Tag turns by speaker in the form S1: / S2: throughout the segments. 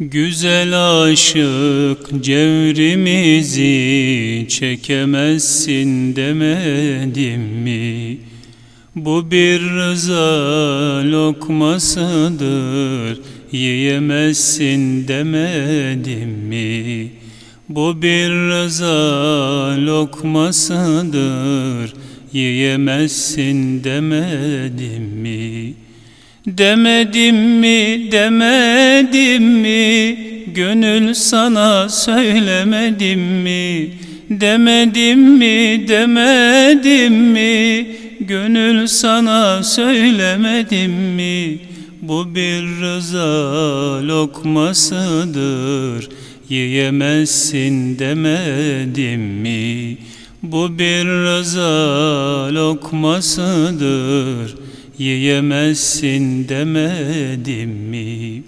S1: Güzel aşık cevrimizi çekemezsin demedim mi? Bu bir rıza lokmasıdır yiyemezsin demedim mi? Bu bir rıza lokmasıdır yiyemezsin demedim mi? Demedim mi, demedim mi, gönül sana söylemedim mi? Demedim mi, demedim mi, gönül sana söylemedim mi? Bu bir rıza lokmasıdır, yiyemezsin demedim mi? Bu bir rıza lokmasıdır, yiyemezsin demedim mi?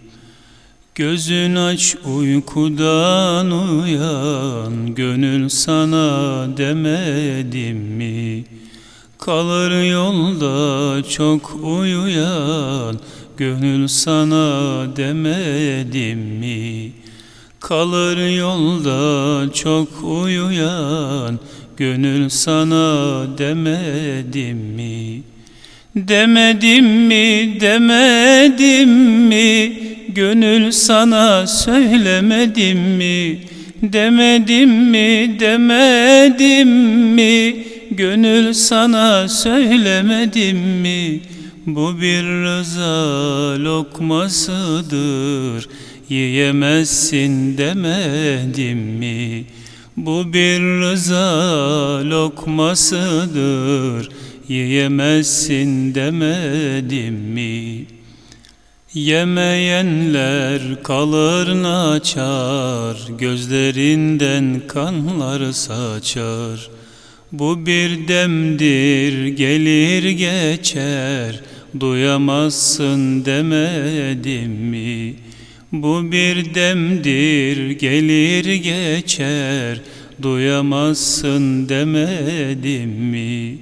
S1: Gözün aç uykudan uyan, gönül sana demedim mi? Kalır yolda çok uyuyan, gönül sana demedim mi? Kalır yolda çok uyuyan, gönül sana demedim mi? Demedim mi, demedim mi, gönül sana söylemedim mi? Demedim mi, demedim mi, gönül sana söylemedim mi? Bu bir rıza lokmasıdır, yiyemezsin demedim mi? Bu bir rıza lokmasıdır, yiyemezsin demedim mi? Yemeyenler kalır naçar, gözlerinden kanlar saçar. Bu bir demdir gelir geçer, duyamazsın demedim mi? Bu bir demdir gelir geçer, duyamazsın demedim mi?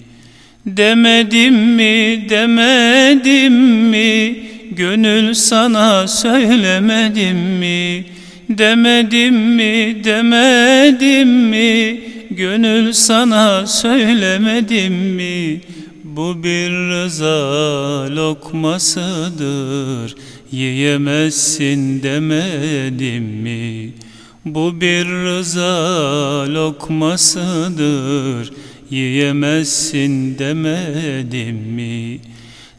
S1: Demedim mi, demedim mi, gönül sana söylemedim mi? Demedim mi, demedim mi, gönül sana söylemedim mi? Bu bir rıza lokmasıdır, yiyemezsin demedim mi? Bu bir rıza lokmasıdır, yiyemezsin demedim mi?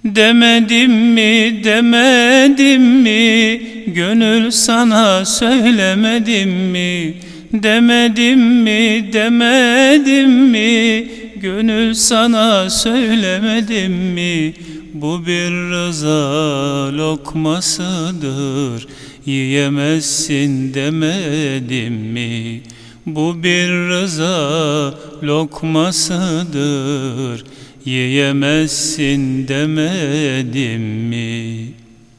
S1: Demedim mi, demedim mi, gönül sana söylemedim mi? Demedim mi, demedim mi, gönül sana söylemedim mi? Bu bir rıza lokmasıdır, yiyemezsin demedim mi? Bu bir rıza lokmasıdır, yiyemezsin demedim mi?''